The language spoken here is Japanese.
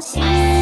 星